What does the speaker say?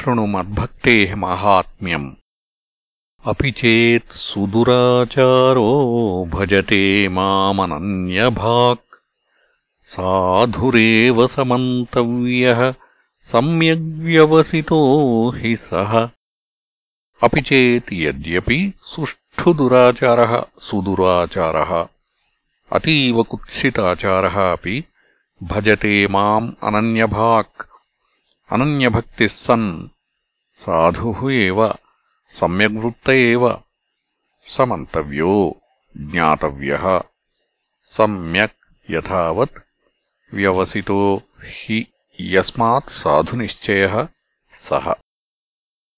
शृणु मद्भक्तेः माहात्म्यम् अपि चेत् सुदुराचारो भजते मामनन्यभाक् साधुरेव समन्तव्यः सम्यग्व्यवसितो हि सः अपि चेत् यद्यपि सुष्ठुदुराचारः सुदुराचारः अतीव कुत्सिताचारः अपि भजते माम् अनन्यभाक् अनन्यभक्तिः सन् साधुः एव सम्यग्वृत्त एव स मन्तव्यो ज्ञातव्यः सम्यक् यथावत् व्यवसितो हि यस्मात् साधुनिश्चयः सः